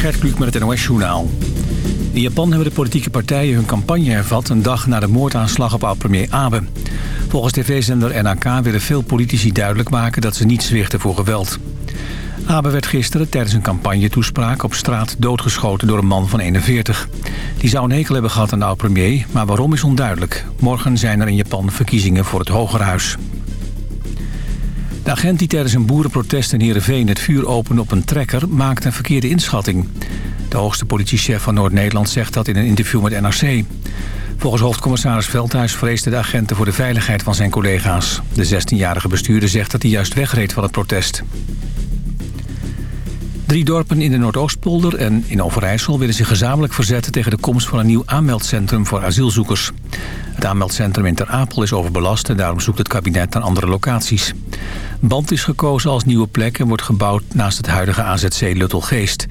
Gert Kluk met het NOS-journaal. In Japan hebben de politieke partijen hun campagne hervat... een dag na de moordaanslag op oud-premier Abe. Volgens tv-zender NAK willen veel politici duidelijk maken... dat ze niet zwichten voor geweld. Abe werd gisteren tijdens een campagnetoespraak op straat doodgeschoten door een man van 41. Die zou een hekel hebben gehad aan de oud-premier, maar waarom is onduidelijk. Morgen zijn er in Japan verkiezingen voor het Hogerhuis. De agent die tijdens een boerenprotest in Heerenveen het vuur opende op een trekker... maakte een verkeerde inschatting. De hoogste politiechef van Noord-Nederland zegt dat in een interview met NRC. Volgens hoofdcommissaris Veldhuis vreesde de agenten voor de veiligheid van zijn collega's. De 16-jarige bestuurder zegt dat hij juist wegreed van het protest. Drie dorpen in de Noordoostpolder en in Overijssel willen zich gezamenlijk verzetten tegen de komst van een nieuw aanmeldcentrum voor asielzoekers. Het aanmeldcentrum in Ter Apel is overbelast en daarom zoekt het kabinet naar andere locaties. Band is gekozen als nieuwe plek en wordt gebouwd naast het huidige AZC Luttelgeest.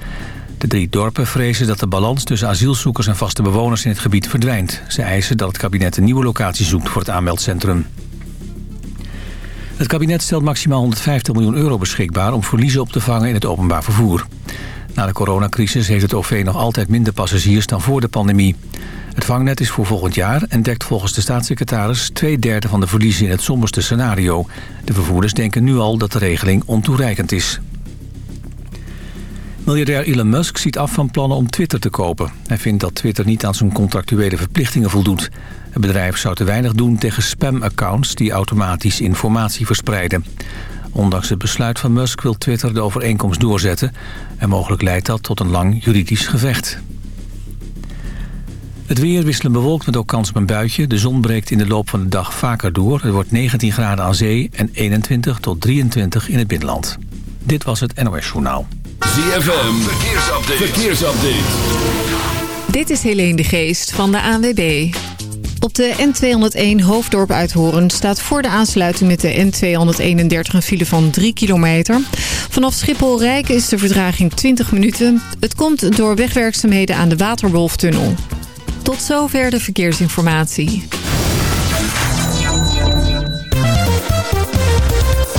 De drie dorpen vrezen dat de balans tussen asielzoekers en vaste bewoners in het gebied verdwijnt. Ze eisen dat het kabinet een nieuwe locatie zoekt voor het aanmeldcentrum. Het kabinet stelt maximaal 150 miljoen euro beschikbaar... om verliezen op te vangen in het openbaar vervoer. Na de coronacrisis heeft het OV nog altijd minder passagiers dan voor de pandemie. Het vangnet is voor volgend jaar en dekt volgens de staatssecretaris... twee derde van de verliezen in het somberste scenario. De vervoerders denken nu al dat de regeling ontoereikend is. Miljardair Elon Musk ziet af van plannen om Twitter te kopen. Hij vindt dat Twitter niet aan zijn contractuele verplichtingen voldoet. Het bedrijf zou te weinig doen tegen spam-accounts die automatisch informatie verspreiden. Ondanks het besluit van Musk wil Twitter de overeenkomst doorzetten... en mogelijk leidt dat tot een lang juridisch gevecht. Het weer wisselen bewolkt met ook kans op een buitje. De zon breekt in de loop van de dag vaker door. Het wordt 19 graden aan zee en 21 tot 23 in het binnenland. Dit was het NOS Journaal. ZFM, verkeersupdate. verkeersupdate. Dit is Helene de Geest van de ANWB. Op de N201 Hoofddorp Uithoren staat voor de aansluiting met de N231 een file van 3 kilometer. Vanaf Schiphol-Rijk is de vertraging 20 minuten. Het komt door wegwerkzaamheden aan de Waterwolftunnel. Tot zover de verkeersinformatie.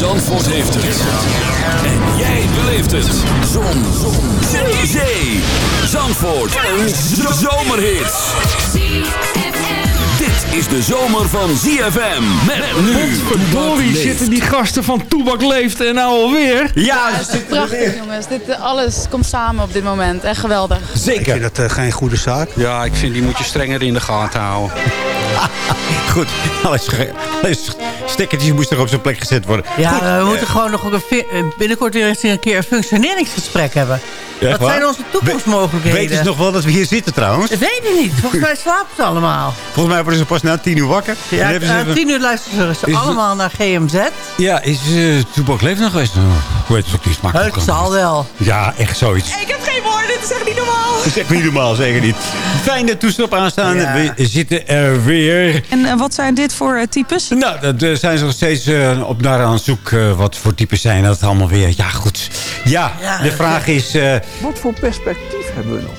Zandvoort heeft het. En jij beleeft het. Zon. Zon. Zee. Zee. Zandvoort. Een zomerhit. Dit is de zomer van ZFM. Met nu. Verdorie zitten die gasten van Toebak Leeft en nou alweer. Ja, het is prachtig jongens. Dit, eh, alles komt samen op dit moment. Echt geweldig. Zeker. Ik vind dat uh, geen goede zaak. Ja, ik vind die moet je strenger in de gaten houden. Goed, alles, alles stekkertjes moesten er op zijn plek gezet worden. Ja, Goed. we moeten gewoon nog een, eh, binnenkort weer eens een keer een functioneringsgesprek hebben. Echt Wat waar? zijn onze toekomstmogelijkheden? Weten ze nog wel dat we hier zitten trouwens? Dat weet ik niet. Volgens mij slapen ze allemaal. Volgens mij worden ze pas na tien uur wakker. Ja, uh, even- tien uur luisteren ze Is het- allemaal naar GMZ. Ja, is uh, Leeft nog geweest? Oh, hoe heet het ook niet? Makkelijk. Het zal wel. Ja, echt zoiets. Ik heb geen woorden. Dit is echt niet normaal. Dat is echt niet normaal, zeker niet. Fijne toestel aanstaan. Ja. We zitten er weer. En eh, wat zijn dit voor types? Nou, daar zijn ze nog steeds eh, op naar aan zoek eh, wat voor types zijn dat allemaal weer. Ja, goed. Ja, Ja, de vraag is... Wat voor perspectief hebben we nog?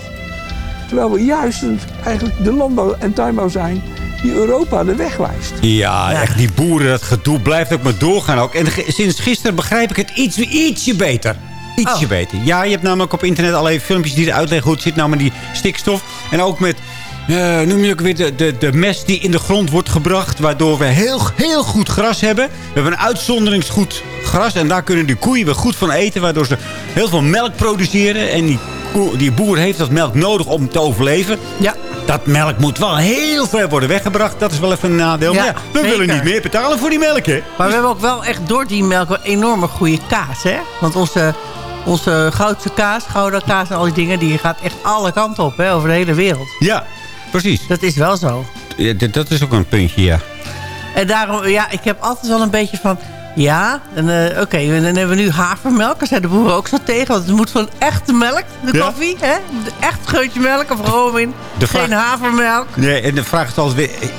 Terwijl we juist eigenlijk de landbouw en tuinbouw zijn die Europa de weg wijst. ja, echt die boeren, dat gedoe blijft ook maar doorgaan. Ook. En sinds gisteren begrijp ik het iets, ietsje beter. Ietsje Oh. beter. Ja, je hebt namelijk op internet allerlei filmpjes die uitleggen hoe het zit nou met die stikstof. En ook met, eh, noem je ook weer, de, de, de mest die in de grond wordt gebracht. Waardoor we heel, heel goed gras hebben. We hebben een uitzonderingsgoed gras. En daar kunnen die koeien weer goed van eten. Waardoor ze heel veel melk produceren. En die, koe- die boer heeft dat melk nodig om te overleven. Ja. Dat melk moet wel heel ver worden weggebracht. Dat is wel even een nadeel. Ja, maar ja, we zeker. willen niet meer betalen voor die melk, hè? Maar we hebben ook wel echt door die melk een enorme goede kaas, hè? Want onze, onze goudse kaas, gouden kaas en al die dingen... die gaat echt alle kanten op, hè? Over de hele wereld. Ja, precies. Dat is wel zo. Ja, dat is ook een puntje, ja. En daarom, ja, ik heb altijd wel een beetje van... Ja, en eh, oké, en dan hebben we nu havermelk. Daar zijn de boeren ook zo tegen, want het moet van echte melk, de Ja. koffie. Hè? Echt geurtje melk of gewoon in. Vraag- Geen havermelk. Nee, en de vraag is altijd weer...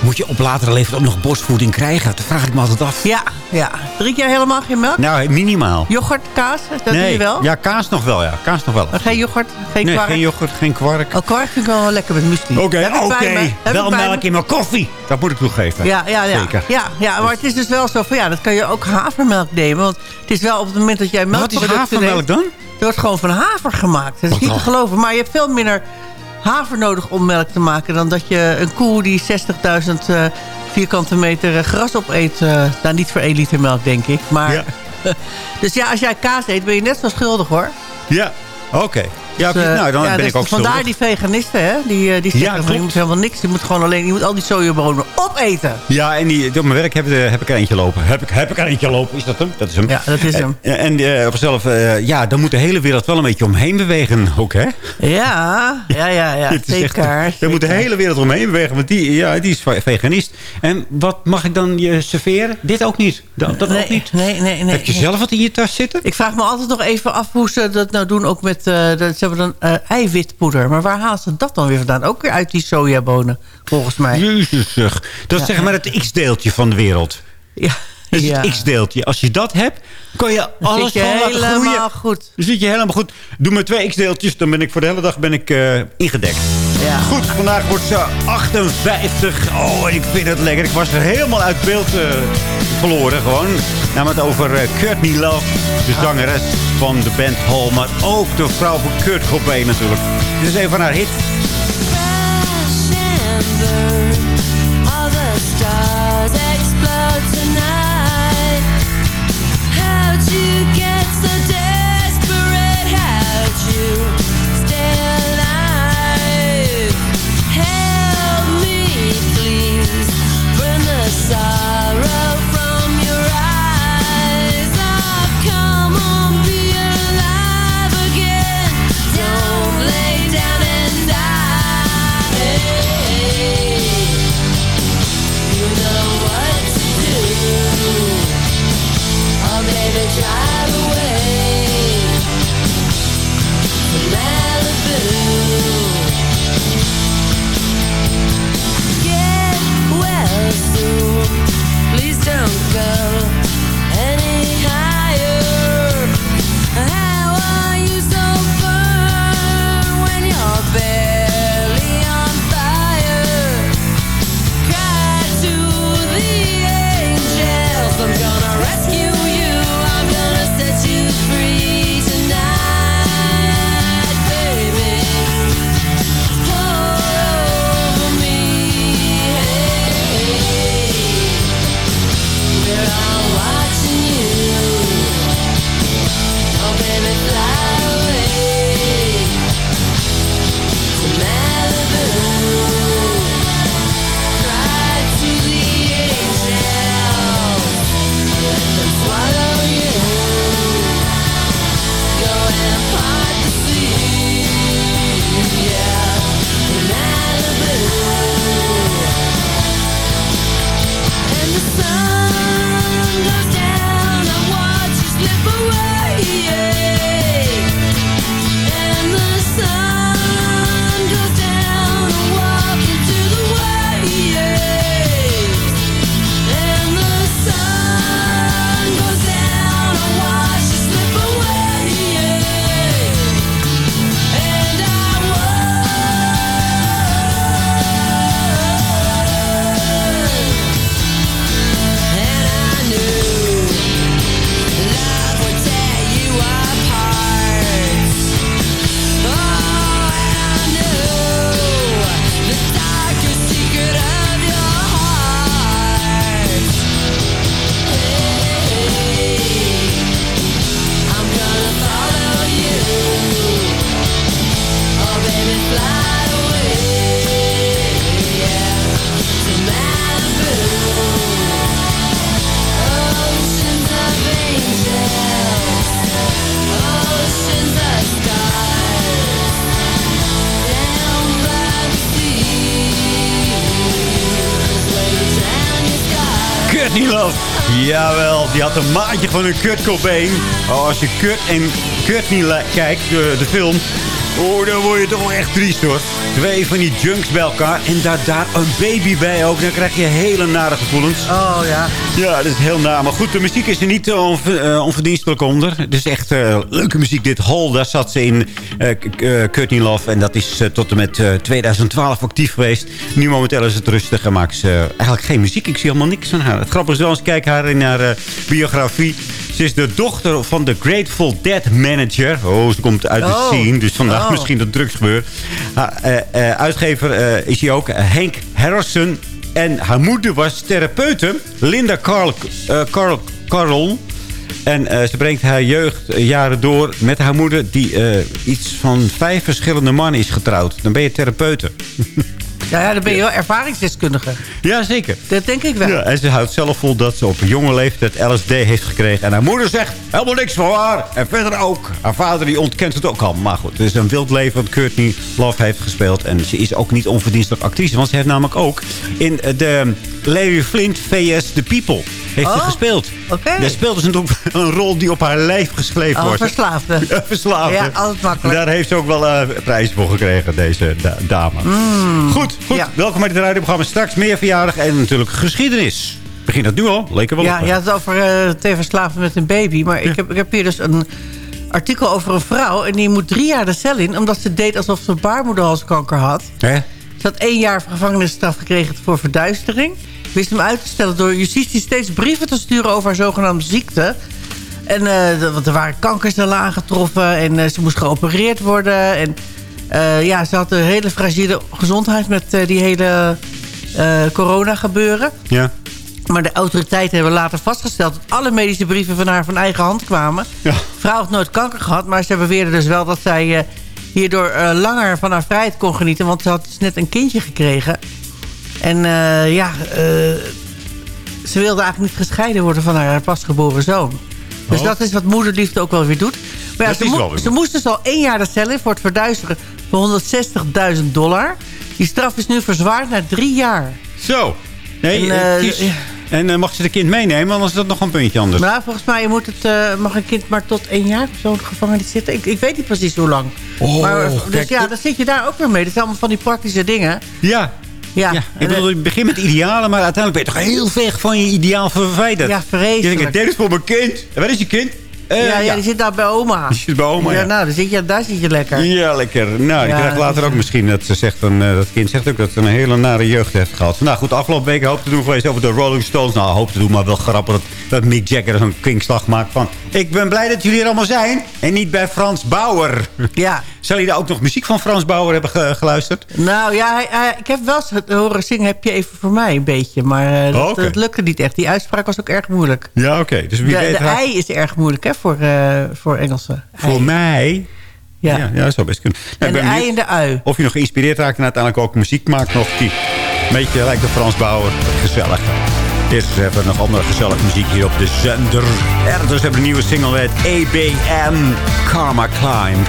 Moet je op latere leeftijd ook nog borstvoeding krijgen? Dat vraag ik me altijd af. Ja, ja. Drink jij helemaal geen melk? Nou, minimaal. Yoghurt, kaas, dat doe nee, je wel? ja, kaas nog wel, ja. Kaas nog wel. Maar geen yoghurt, geen nee, kwark? geen yoghurt, geen kwark. Oh, kwark vind ik wel lekker met muesli. Oké, oké. Wel melk me. in mijn koffie. Dat moet ik toegeven. Ja, ja, ja. Zeker. Ja, ja, maar het is dus wel zo van ja, dat kan je ook havermelk nemen. Want het is wel op het moment dat jij melk Wat is havermelk dan? Het wordt gewoon van haver gemaakt. Dat is Wat niet te geloven. Maar je hebt veel minder haver nodig om melk te maken... dan dat je een koe die 60.000 eh, vierkante meter eh, gras opeet... nou, niet voor 1 liter melk, denk ik. Maar, Ja. dus ja, als jij kaas eet, ben je net zo schuldig, hoor. Ja, oké. Ja, Dus, eh, nou, dan ja, ben dus ik ook Vandaar schuldig. die veganisten, hè? Die, eh, die Ja, zeggen van, je klopt. moet helemaal niks. Je moet gewoon alleen, je moet al die sojabonen opeten. Ja, en die, op mijn werk heb, heb ik er eentje lopen. Heb ik, heb ik er eentje lopen? Is dat hem? Dat is hem. Ja, dat is hem. En, en eh, eh, ja, dan moet de hele wereld wel een beetje omheen bewegen ook, hè? Ja, ja, ja, ja echt- zeker. Moet de hele wereld omheen bewegen, want die, ja, die is ve- veganist. En wat mag ik dan je serveren? Dit ook niet. Dat, dat nee, ook niet. Nee, nee, nee. heb je zelf wat in je tas zitten? Ik vraag me altijd nog even af hoe ze dat nou doen. Ook met, eh, dat, ze hebben dan eh, eiwitpoeder. Maar waar halen ze dat dan weer vandaan? Ook weer uit die sojabonen, volgens mij. Jezus, zeg. Dat is Ja, zeg maar het x-deeltje van de wereld. Ja, Dat is ja. het x-deeltje. Als je dat hebt, kan je Dan alles je van laten groeien. helemaal goed. Dan zit je helemaal goed. Doe maar twee x-deeltjes, dan ben ik voor de hele dag ben ik, eh, ingedekt. Ja. Goed, vandaag wordt ze 58. Oh, ik vind het lekker. Ik was er helemaal uit beeld eh, verloren gewoon. Namelijk over eh, Courtney Love, de zangeres van de band Hall. Maar ook de vrouw van Kurt Cobain natuurlijk. Dit is een van haar hits. Jawel, die had een maatje van een Kurt. Oh, als je Kurt en Courtney li- kijkt, de, de film... Oh, dan word je toch wel echt triest hoor. Twee van die junks bij elkaar en daar, daar een baby bij ook. Dan krijg je hele nare gevoelens. Oh ja. Ja, dat is heel naar. Maar goed, de muziek is er niet eh, onver- eh, onverdienstelijk onder. Het is echt eh, leuke muziek. Dit Hall, daar zat ze in eh, Courtney Love. En dat is tot en met eh, 2012 actief geweest. Nu momenteel is het rustig en maakt ze eigenlijk geen muziek. Ik zie helemaal niks van haar. Het grappige is wel eens, kijk haar in haar biografie. Ze is de dochter van de Grateful Dead manager. Oh, ze komt uit de Oh. scene. Dus vandaag Oh. misschien dat drugsgebeur. Ha- eh, eh, uitgever eh, is hij ook. Hank Harrison. En haar moeder was therapeute. Linda Carl, Carl, Carl. En ze brengt haar jeugdjaren door met haar moeder... die iets van vijf verschillende mannen is getrouwd. Dan ben je therapeute. Ja, ja, dan ben je wel ervaringsdeskundige. Jazeker. Dat denk ik wel. Ja, en ze houdt zelf vol dat ze op een jonge leeftijd LSD heeft gekregen. En haar moeder zegt helemaal niks van haar. En verder ook. Haar vader die ontkent het ook al. Maar goed, het is een wild leven wat Courtney Love heeft gespeeld. En ze is ook niet onverdienstelijk actrice. Want ze heeft namelijk ook in de Larry Flint VS The People heeft ze Oh, gespeeld. oké. Daar speelde ze natuurlijk een rol die op haar lijf geschreven Oh, wordt. verslaafde. Ja, verslaafde. Ja, altijd makkelijk. Daar heeft ze ook wel eh prijzen voor gekregen, deze da- dame. Goed, goed. Mm. Ja. Welkom bij het radioprogramma. Straks meer verjaardag en natuurlijk geschiedenis. Begint dat nu al? Leek er wel Ja, op. je had het over uh, TV verslaafd met een baby. Maar ik, heb, ik heb hier dus een artikel over een vrouw. En die moet drie jaar de cel in. Omdat ze deed alsof ze baarmoederhalskanker had. Hè? Ze had één jaar gevangenisstraf gekregen voor verduistering. Wist hem uit te stellen door justitie steeds brieven te sturen over haar zogenaamde ziekte. En eh, want er waren kankercellen aangetroffen en eh, ze moest geopereerd worden. En eh, ja, ze had een hele fragiele gezondheid met die hele corona gebeuren. Ja. Maar de autoriteiten hebben later vastgesteld... dat alle medische brieven van haar van eigen hand kwamen. Ja. De vrouw had nooit kanker gehad... maar ze beweerde dus wel dat zij hierdoor langer van haar vrijheid kon genieten... want ze had dus net een kindje gekregen. En eh, ja, eh, ze wilde eigenlijk niet gescheiden worden van haar pasgeboren zoon. Dus Oh. dat is wat moederliefde ook wel weer doet. Maar ja, ze, mo- ze moest dus al één jaar de cel in voor het verduisteren van 160.000 dollar. Die straf is nu verzwaard naar drie jaar. Zo. Nee, En, ja. en mag ze de kind meenemen? Anders is dat nog een puntje anders. Nou, volgens mij moet het, mag een kind maar tot één jaar zo'n gevangenis zitten. Ik, ik weet niet precies hoe lang. Oh, maar, dus kijk, ja, dan zit je daar ook weer mee. Dat zijn allemaal van die praktische dingen. Ja. Ja, Ik bedoel, je begint met idealen, maar uiteindelijk ben je toch heel ver van je ideaal verwijderd. Ja, vreselijk. Je denkt, dit is voor mijn kind. En waar is je kind? Eh, ja, ja, die zit daar bij oma. Die zit bij oma, ja. ja. nou, dan zit je, daar zit je lekker. Ja, lekker. Nou, die Ja, krijgt later ook misschien dat ze zegt van, eh, dat kind zegt ook dat ze een hele nare jeugd heeft gehad. Nou goed, afgelopen week hoop te doen geweest over de Rolling Stones. Nou, hoop te doen, maar wel grappig dat, dat Mick Jagger zo'n kwinkslag maakt van... Ik ben blij dat jullie er allemaal zijn en niet bij Frans Bauer. Ja. Zal je daar ook nog muziek van Frans Bauer hebben ge- geluisterd? Nou ja, hij, hij- ik heb wel eens het horen zingen, heb je even voor mij een beetje. Maar eh, dat, Oh, dat lukte niet echt. Die uitspraak was ook erg moeilijk. Ja, oké. Dus De, wie de weet... ei is erg moeilijk hè, voor, eh, voor Engelsen. Voor Ei. mij... Ja. Ja, ja, dat zou best kunnen. Nou, En de ei en de ui. Of je nog geïnspireerd raakt en uiteindelijk ook muziek maakt nog die een beetje lijkt op Frans Bauer. Gezellig. Eerst eens even nog andere gezellige muziek hier op de zender. Ergens hebben een nieuwe single met ABM Karma Climb.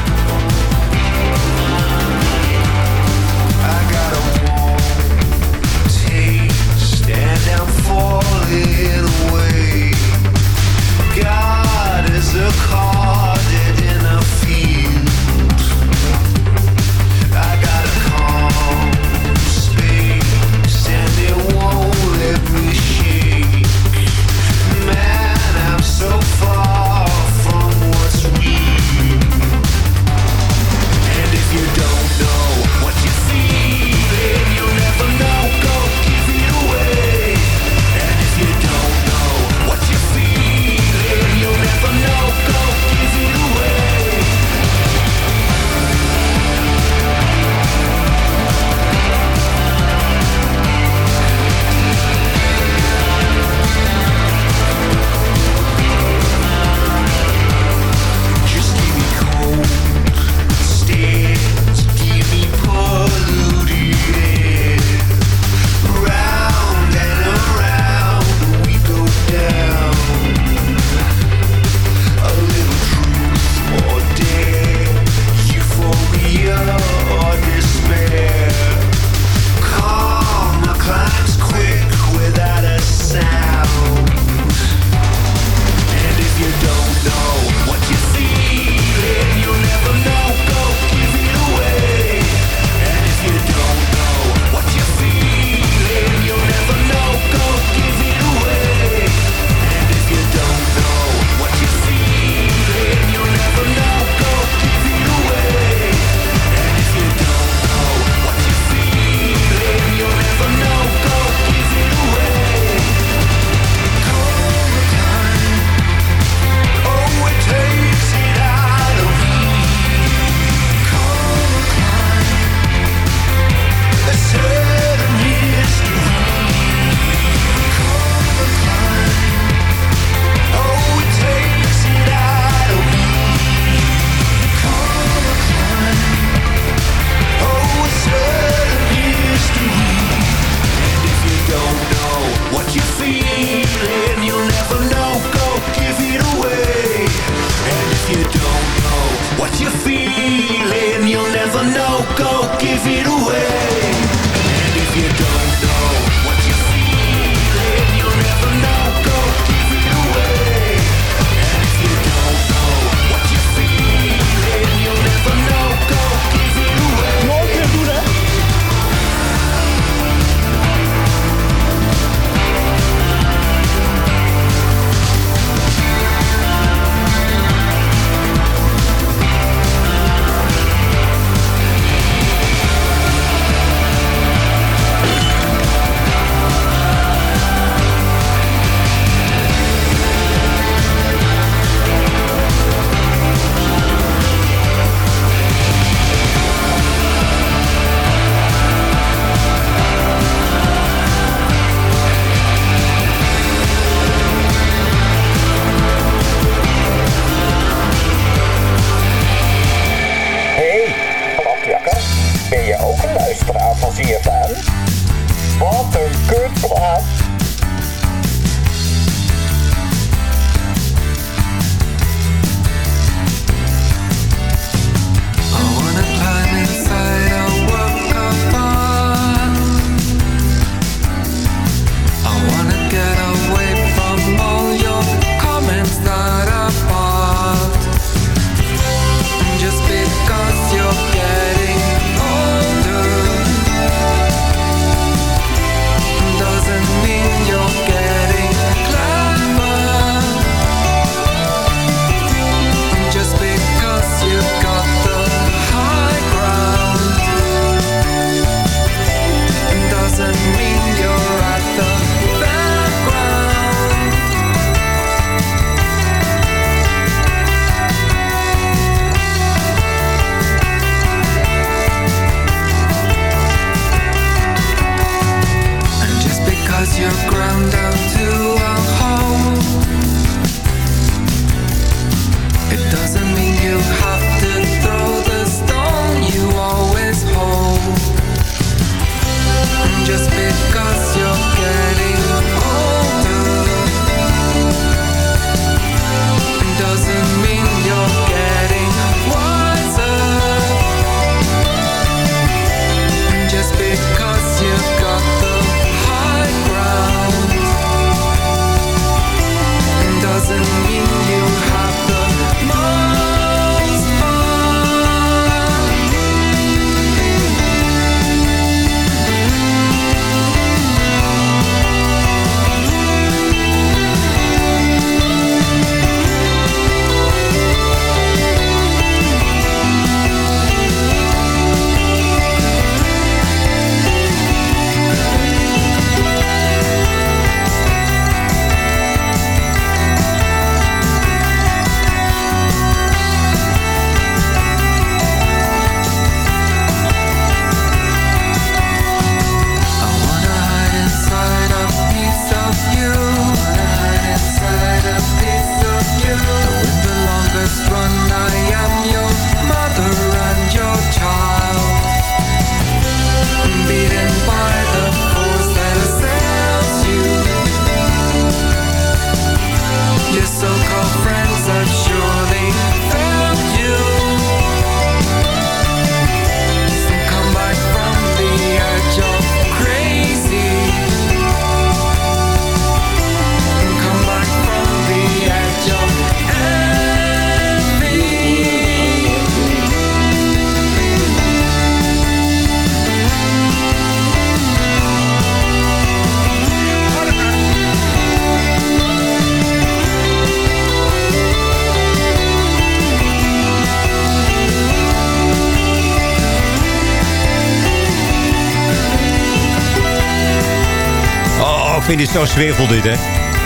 zo zwevel dit, hè.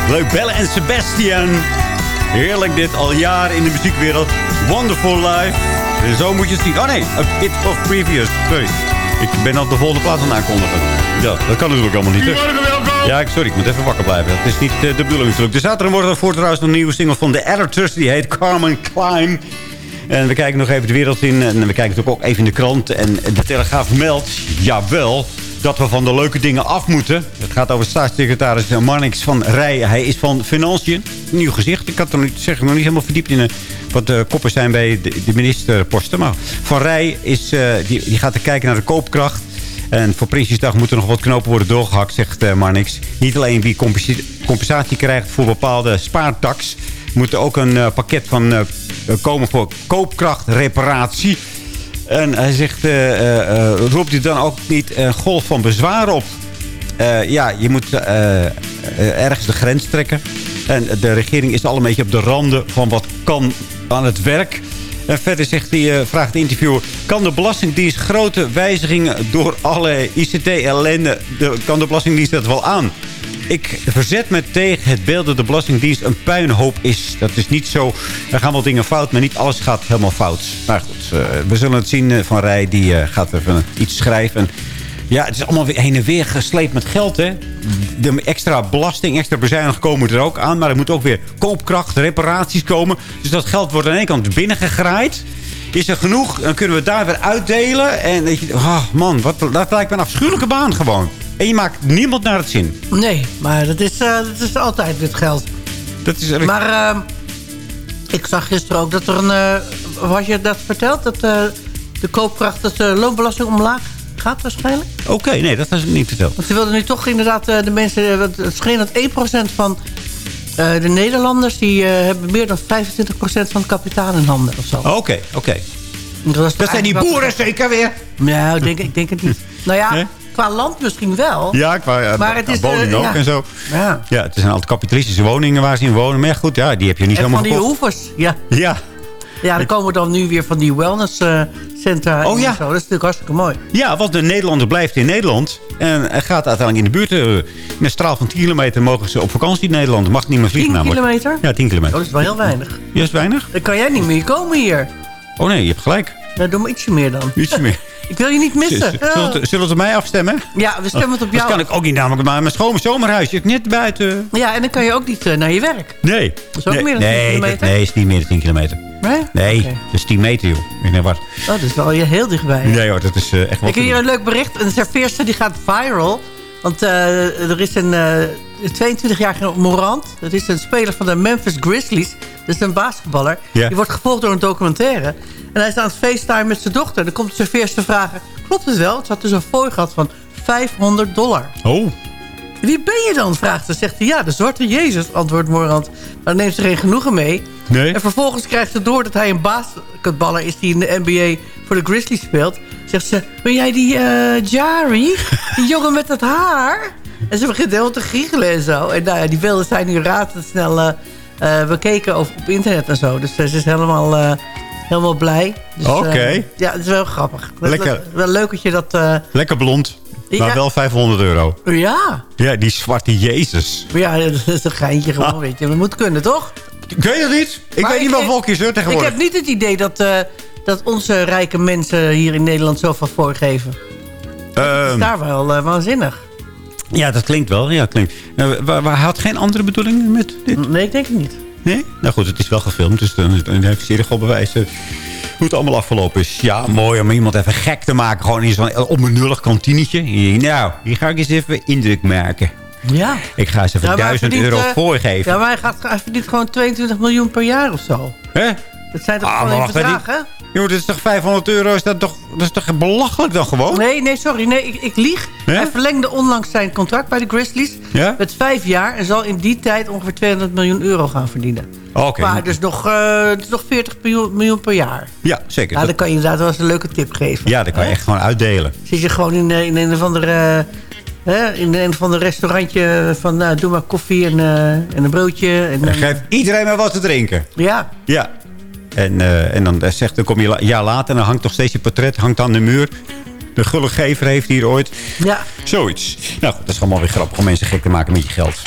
Leuk bellen en Sebastian. Heerlijk dit, al jaren in de muziekwereld. Wonderful life. Zo moet je het zien. Oh nee, a bit of previous. Sorry. Ik ben op de volgende plaats aan aankondigen. Ja, dat kan natuurlijk allemaal niet. Goedemorgen, welkom. Ja, sorry, ik moet even wakker blijven. Het is niet eh, de bedoeling natuurlijk. Dus de zaterdagmorgen voor trouwens een nieuwe single van The Editors. Die heet Carmen Klein. En we kijken nog even de wereld in. En we kijken natuurlijk ook even in de krant. En de Telegraaf meldt, jawel dat we van de leuke dingen af moeten. Het gaat over staatssecretaris Marnix van Rij. Hij is van Financiën. Nieuw gezicht. Ik had er nog, zeg, nog niet helemaal verdiept in eh, wat de koppen zijn bij de, de ministerposten. Maar Van Rij is, eh, die, die gaat te kijken naar de koopkracht. En voor Prinsjesdag moeten nog wat knopen worden doorgehakt, zegt uh, Marnix. Niet alleen wie compensatie krijgt voor bepaalde spaartaks... moet er ook een pakket van komen voor koopkrachtreparatie... En hij zegt, eh, eh, eh, roept u dan ook niet een golf van bezwaar op? Ja, je moet ergens de grens trekken. En de regering is al een beetje op de randen van wat kan aan het werk. En verder zegt eh, vraagt de interviewer... kan de Belastingdienst grote wijzigingen door alle ICT-ellende... de- kan de Belastingdienst dat wel aan? Ik verzet me tegen het beeld dat de Belastingdienst een puinhoop is. Dat is niet zo. Er gaan wel dingen fout, maar niet alles gaat helemaal fout. Maar goed, eh, we zullen het zien. eh, Van Rij die eh, gaat even iets schrijven. En ja, het is allemaal weer heen en weer gesleept met geld, hè. De extra belasting, extra bezuinigingen komen er ook aan. Maar er moet ook weer koopkracht, reparaties komen. Dus dat geld wordt aan de ene kant binnengegraaid. Is er genoeg, dan kunnen we het daar weer uitdelen. En oh man, wat, dat lijkt me een afschuwelijke baan gewoon. En je maakt niemand naar het zin. Nee, maar dat is, eh, dat is altijd dit geld. Dat is Maar eh, ik zag gisteren ook dat er een... eh had je dat verteld? Dat eh, de koopkracht, dat de loonbelasting omlaag gaat waarschijnlijk? Oké, nee, dat is niet verteld. Want ze wilden nu toch inderdaad eh, de mensen... eh, Het scheen dat 1% van eh, de Nederlanders... die eh, hebben meer dan 25% van het kapitaal in handen of zo. Oké, oké. Dat, zijn die boeren zeker weer? Nou, ik denk, ik denk het niet. Nou ja, Nee? Qua land misschien wel. Ja, qua ja, Maar het is, woning eh, ook ja. en zo. Ja. Ja, het zijn altijd kapitalistische woningen waar ze in wonen. Maar ja, goed, ja, die heb je niet En helemaal van die hoevers, ja. Ja. Ja, er komen dan nu weer van die wellnesscentra Oh, en zo. Dat is natuurlijk hartstikke mooi. ja, want de Nederlander blijft in Nederland. En gaat uiteindelijk in de buurt. eh, In een straal van 10 kilometer mogen ze op vakantie in Nederland. Mag niet meer vliegen 10 namelijk. kilometer? Ja, 10 Oh, kilometer. dat is wel heel weinig. Ja, is weinig? Dan kan jij niet meer komen hier. Oh nee, je hebt gelijk. Nou, doe maar ietsje meer dan. Ietsje meer. Ik wil je niet missen. Z- Zullen we, zullen we op mij afstemmen? Ja, we stemmen het op Dat jou. kan ik ook niet namelijk. Maar mijn schoon zomerhuisje. Ik net buiten. Ja, en dan kan je ook niet eh, naar je werk. Nee. is ook nee, meer dan 10 nee, kilometer? Dat, nee, is niet meer dan 10 kilometer. Nee? Nee, dat is 10 meter, joh. Ik weet wat. Oh, dat is wel heel dichtbij. Nee hoor, dat is eh, echt wel Ik heb hier een leuk bericht. Een serveerster die gaat viral. Want eh, er is een 22-jarige Morant. Dat is een speler van de Memphis Grizzlies. Dat is een basketballer. Die wordt gevolgd door een documentaire. En hij is aan het facetime met zijn dochter. Dan komt de serveerster vragen... Klopt het wel? Ze had dus een fooi gehad van 500 dollar. Oh. Wie ben je dan? vraagt ze. Zegt hij, ja, de zwarte Jezus, antwoordt Morant. Maar dan neemt ze geen genoegen mee. Nee. En vervolgens krijgt ze door dat hij een basketballer is... die in de NBA voor de Grizzlies speelt. Zegt ze, ben jij die eh Jari? Die jongen met dat haar? En ze begint helemaal te giechelen en zo. En nou ja, die beelden zijn nu razendsnel eh, bekeken op, op internet en zo. Dus eh, ze is helemaal, helemaal blij. Dus, Oké. ja, het is wel grappig. Dat Lekker. Wel, wel leuk dat je dat... Lekker blond. Maar Ja. wel 500 euro. ja, Ja, die zwarte Jezus. ja, dat is een geintje gewoon, Ah. weet je. We moeten kunnen, toch? Ik weet het niet. Ik Maar weet niet ik- wat volkjes hoor Ik tegenwoordig. heb niet het idee dat, dat onze rijke mensen hier in Nederland zoveel voorgeven. Dat is Ehm, daar wel waanzinnig. Ja, dat klinkt wel. Ja, klinkt. Uh, waar, waar had geen andere bedoeling met dit? Nee, ik denk het niet. Nee? Nou goed, het is wel gefilmd. Dus dan, dan heeft Siri gewoon bewijs eh, hoe het allemaal afgelopen is. Ja, mooi om iemand even gek te maken. Gewoon in zo'n onbenullig kantinetje. Nou, hier ga ik eens even indruk maken. Ja. Ik ga eens even Ja, maar hij 1000 verdient, euro eh, voorgeven. Ja, maar hij, gaat, hij verdient gewoon 22 miljoen per jaar of zo. Hè? Dat zijn toch Ah, gewoon bedragen? Joh, dit is toch 500 euro? Is dat toch, dat is toch belachelijk dan gewoon? Nee, nee, sorry. Nee, ik, ik lieg. Ja? Hij verlengde onlangs zijn contract bij de Grizzlies. Ja? Met vijf jaar. En zal in die tijd ongeveer 200 miljoen euro gaan verdienen. Oké. Maar dus nog, het is nog 40 miljoen, per jaar. Ja, zeker. Ja, dan kan je inderdaad wel eens een leuke tip geven. Ja, dat kan je echt gewoon uitdelen. Zit je gewoon in, eh, in een of andere, eh, hè, in een of ander restaurantje van nou, doe maar koffie en, en een broodje. En, dan- Geef iedereen maar wat te drinken. ja, Ja. En, eh, en dan eh, zegt, dan kom je een jaar later en dan hangt nog steeds je portret hangt aan de muur. De gullegever heeft hier ooit. ja. Zoiets. Nou goed, dat is allemaal weer grappig om mensen gek te maken met je geld.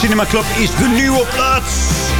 Cinema Club is de nieuwe plaats.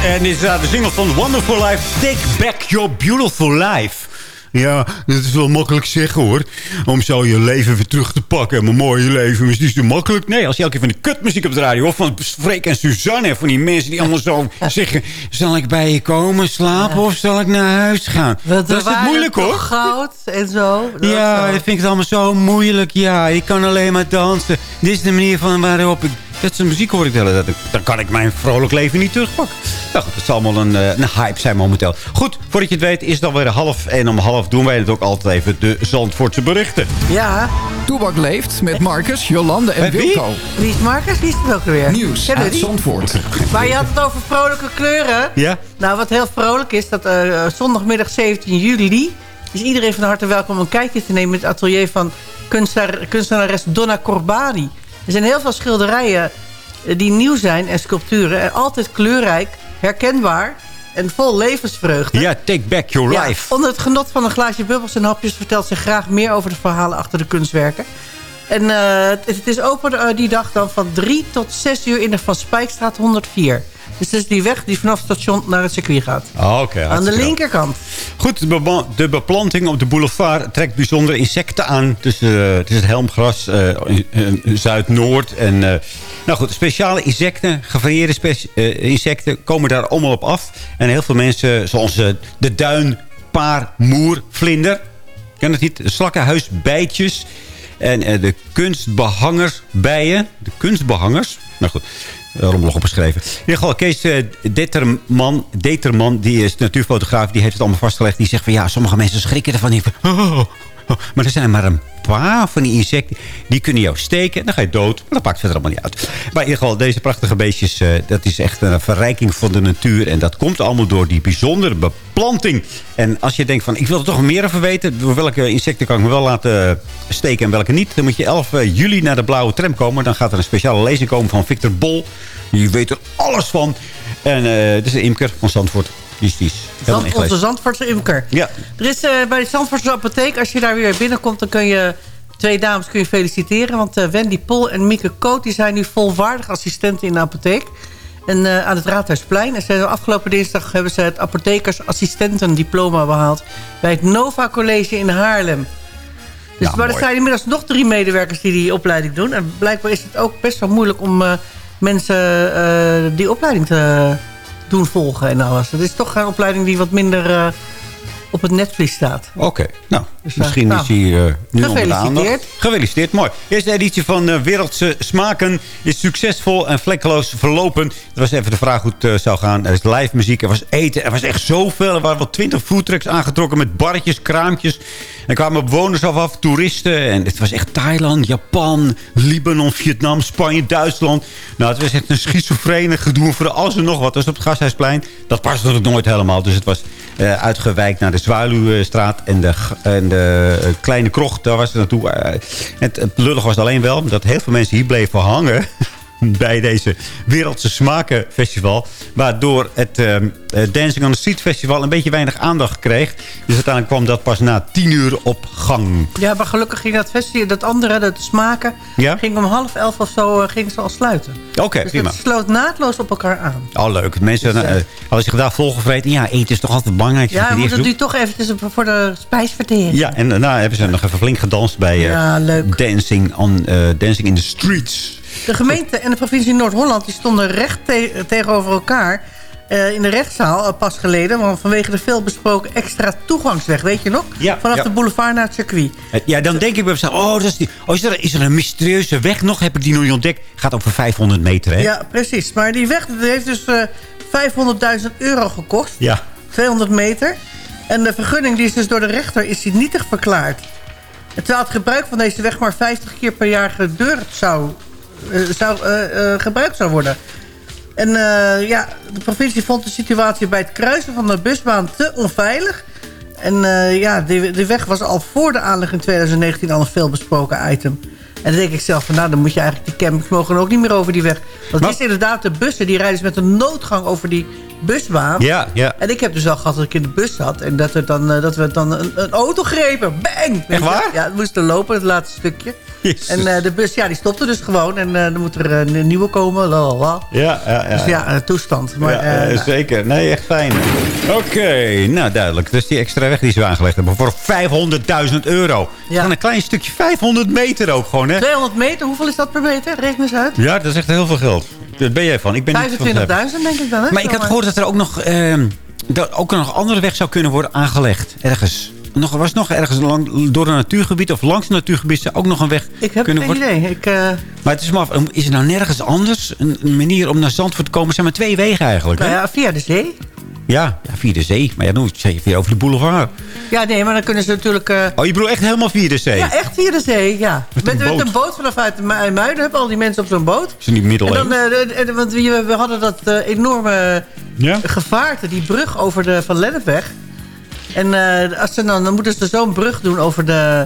En is uh, de single van Wonderful Life. Take back your beautiful life. Ja, dat is wel makkelijk zeggen hoor. Om zo je leven weer terug te pakken. Mijn mooie leven is niet zo makkelijk. Nee, als je elke keer van die kutmuziek op de radio... of van Freek en Suzanne... van die mensen die allemaal zo zeggen... zal ik bij je komen slapen of zal ik naar huis gaan? Dat is het moeilijk hoor. goud en zo. Dat Ja, zo. dat vind ik het allemaal zo moeilijk. Ja, ik kan alleen maar dansen. Dit is de manier van waarop ik... Dat soort muziek hoor ik de hele tijd. Dan kan ik mijn vrolijk leven niet terugpakken. Nou goed, het zal allemaal een, eh, een hype zijn momenteel. Goed, voordat je het weet is het alweer half. En om half doen wij het ook altijd even de Zandvoortse berichten. Ja. Toebak leeft met Marcus, Jolande en wie? Wilco. Wie is Marcus? Wie is het ook weer? Nieuws uit? Zandvoort. Maar je had het over vrolijke kleuren. Ja? Nou, wat heel vrolijk is, dat eh, zondagmiddag 17 juli... is iedereen van harte welkom om een kijkje te nemen... in het atelier van kunstenaar, kunstenares Donna Corbani. Er zijn heel veel schilderijen eh, die nieuw zijn en sculpturen. En altijd kleurrijk, herkenbaar en vol levensvreugde. Ja, take back your Ja, life. onder het genot van een glaasje bubbels en hapjes... vertelt ze graag meer over de verhalen achter de kunstwerken. En eh, het, het is open eh, die dag dan van 3 tot 6 uur in de Van Spijkstraat 104. Dus dat is die weg die vanaf het station naar het circuit gaat. Oké, Aan de linkerkant. Goed, de, beplanting op de boulevard trekt bijzondere insecten aan. Tussen, het is het helmgras eh, Zuid-Noord. En, nou goed, speciale insecten, gevarieerde eh, insecten komen daar allemaal op af. En heel veel mensen, zoals eh, de duinpaarmoervlinder. Ken het niet? Slakkenhuisbijtjes. En eh, de kunstbehangersbijen. De kunstbehangers. Nou goed, rommelig opgeschreven. In ieder geval, Kees Determan, Determan, die is natuurfotograaf, die heeft het allemaal vastgelegd. Die zegt van ja, sommige mensen schrikken ervan. Van, oh. Maar er zijn maar een paar van die insecten. Die kunnen jou steken. Dan ga je dood. Maar dat maakt verder allemaal niet uit. Maar in ieder geval, deze prachtige beestjes. eh, dat is echt een verrijking van de natuur. En dat komt allemaal door die bijzondere beplanting. En als je denkt van, ik wil er toch meer over weten. Door welke insecten kan ik me wel laten steken en welke niet. Dan moet je 11 juli naar de Blauwe Tram komen. Dan gaat er een speciale lezing komen van Victor Bol. Die weet er alles van. En eh dit is de imker van Zandvoort. Helemaal Zand, onze. Zandvoortse imker. Ja. Er is eh, bij de Zandvoortse apotheek, als je daar weer binnenkomt... dan kun je twee dames kun je feliciteren. Want eh, Wendy Pol en Mieke Koot die zijn nu volwaardig assistenten in de apotheek. En eh, aan het Raadhuisplein. En ze afgelopen dinsdag hebben ze het apothekersassistentendiploma behaald... bij het Nova College in Haarlem. Dus, Ja, maar er zijn inmiddels nog drie medewerkers die die opleiding doen. En blijkbaar is het ook best wel moeilijk om mensen die opleiding te doen volgen en alles. Het is toch een opleiding die wat minder eh, op het netvlies staat. Oké, nou, Dus, eh, misschien nou, is hij eh, nu gefeliciteerd. Gefeliciteerd, mooi. Eerste editie van eh, Wereldse Smaken is succesvol en vlekkeloos verlopen. Het was even de vraag hoe het zou gaan. Er is live muziek, er was eten, er was echt zoveel. Er waren wel twintig foodtrucks aangetrokken met barretjes, kraampjes. Er kwamen bewoners af, af, toeristen. En het was echt Thailand, Japan, Libanon, Vietnam, Spanje, Duitsland. Nou, het was echt een schizofrene gedoe voor alles en nog wat. Dat was op het Gasthuisplein. Dat paste natuurlijk nooit helemaal. Dus het was uitgewijkt naar de Zwaluwstraat en de, en de eh, Kleine Krocht. Daar was het naartoe. Eh, het, het lullig was alleen wel dat heel veel mensen hier bleven hangen... bij deze Wereldse Smaken Festival. Waardoor het ehm, eh, Dancing on the Street Festival een beetje weinig aandacht kreeg. Dus uiteindelijk kwam dat pas na tien uur op gang. Ja, maar gelukkig ging dat festival, dat andere, dat smaken... Ja? ging om half elf of zo eh, ging ze al sluiten. Oké, dus prima. het sloot naadloos op elkaar aan. Oh, leuk. Mensen Dus, eh, hadden zich daar volgevreten. Ja, eten is toch altijd belangrijk. Ja, eerste het nu toch eventjes voor de spijsvertering. Ja, en daarna hebben ze nog even flink gedanst bij Ja, leuk. Dancing, on, Dancing in the Streets. De gemeente en de provincie Noord-Holland stonden recht te- tegenover elkaar... eh, in de rechtszaal eh, pas geleden. Want vanwege de veelbesproken extra toegangsweg, weet je nog? Ja, Vanaf ja. de boulevard naar het circuit. Eh, Ja, dan denk ik bij mezelf, oh, dat is, die, oh is, er, is er een mysterieuze weg nog? Heb ik die nog niet ontdekt? Gaat over 500 meter, hè? Ja, precies. Maar die weg die heeft dus eh 500.000 euro gekost. Ja. 200 meter. En de vergunning die is dus door de rechter is die nietig verklaard. En terwijl het gebruik van deze weg maar 50 keer per jaar gebeurd zou, zou, eh, eh, gebruikt zou worden. En eh, ja, de provincie vond de situatie bij het kruisen van de busbaan te onveilig. En eh, ja, de, de weg was al voor de aanleg in 2019 al een veelbesproken item. En dan denk ik zelf van, nou, dan moet je eigenlijk... die campings mogen ook niet meer over die weg. Want het is inderdaad de bussen, die rijden dus met een noodgang over die busbaan. Ja, ja. En ik heb dus al gehad dat ik in de bus zat. En dat, er dan, eh, dat we dan een, een auto grepen. Bang! Je? waar? Ja, het moest er lopen, het laatste stukje. En eh, de bus, ja, die stopte dus gewoon. En eh, dan moet er eh, een nieuwe komen. lalala. Ja, ja, ja. Dus ja, een toestand. Maar, ja, nou, zeker. Nee, echt fijn. Oké, nou duidelijk. Dus die extra weg die ze aangelegd hebben voor 500.000 euro. Ja. Een klein stukje, 500 meter ook gewoon, hè? 200 meter, hoeveel is dat per meter? Reken eens uit. Ja, dat is echt heel veel geld. Daar ben jij van. Ik ben niet van 25.000 het hebben. denk ik dan, hè? Maar ik had gehoord dat er ook nog, ehm, dat ook nog een andere weg zou kunnen worden aangelegd. Ergens. Nog, was nog ergens lang, door een natuurgebied of langs een natuurgebied zou ook nog een weg Ik heb kunnen geen worden. idee. Ik, eh, Maar het is maar, af, is er nou nergens anders een, een manier om naar Zandvoort te komen? Er zijn maar twee wegen eigenlijk. nou ja, via de zee. Ja, ja, via de zee. Maar ja, dan zeg je weer over de boulevard. Ja, nee, maar dan kunnen ze natuurlijk... eh, Oh, je bedoelt echt helemaal via de zee? ja, echt via de zee, ja. Met Met, een met boot. een boot vanaf uit de Mu- Muiden hebben al die mensen op zo'n boot. Is het niet En middeleeuws? dan, eh, want we, we hadden dat enorme Ja? gevaarte, die brug over de Van Lennepweg. En eh, als ze dan, dan moeten ze zo'n brug doen over de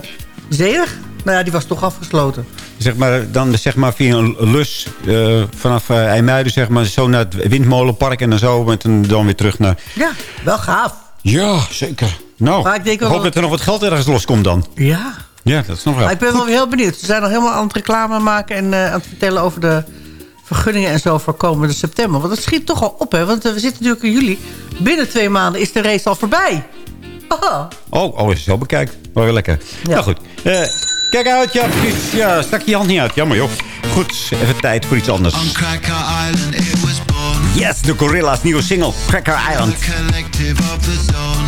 zeeweg. Nou ja, die was toch afgesloten. Zeg maar, dan zeg maar via een lus eh, vanaf IJmuiden, zeg maar, zo naar het windmolenpark en dan zo met een, dan weer terug naar... Ja, wel gaaf. Ja, zeker. Nou, Maar ik denk ik wel hoop dat- dat er nog wat geld ergens loskomt dan. Ja. Ja, dat is nog wel. Maar ik ben wel heel benieuwd. Ze zijn nog helemaal aan het reclame maken en aan het vertellen over de vergunningen en zo voor komende september. Want het schiet toch al op, hè? Want we zitten natuurlijk in juli. Binnen twee maanden is de race al voorbij. Oh, oh, als je zo bekijkt. Wel weer lekker. Nou goed. Eh, kijk uit, ja, precies. Ja, stak je hand niet uit. Jammer, joh. Goed, even tijd voor iets anders. Cracker Island, it was born. Yes, de Gorilla's nieuwe single, Cracker Island. The collective of the dawn.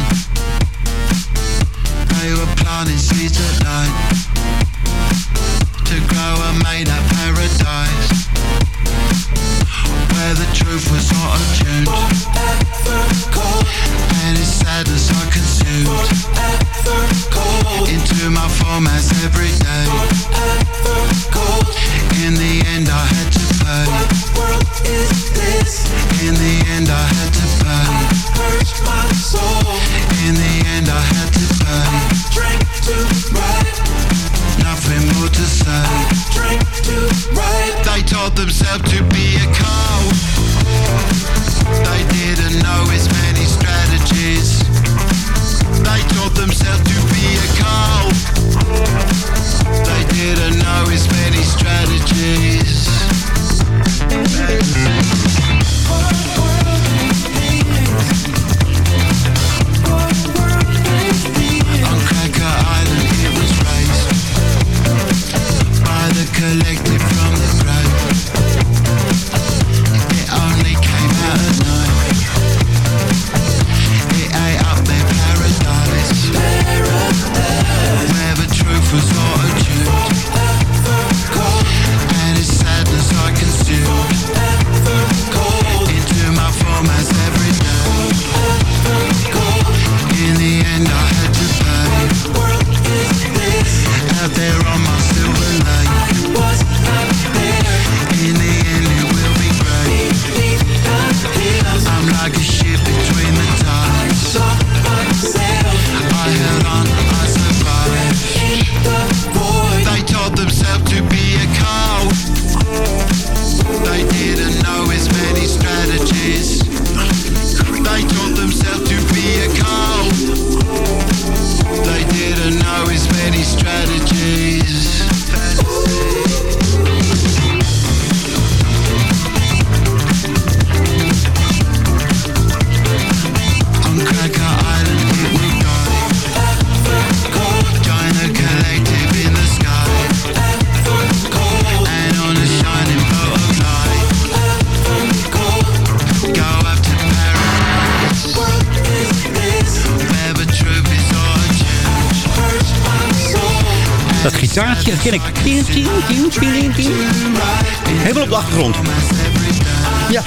They were planting seeds at night to grow a made up paradise where the truth was not attuned. And its sadness I into my formats every day. In the end, I had to pay. The world is this in the end, I had to pay. In the end, I had to pay. Nothing more to say. They themselves to be a cult. They didn't know its themselves Ja.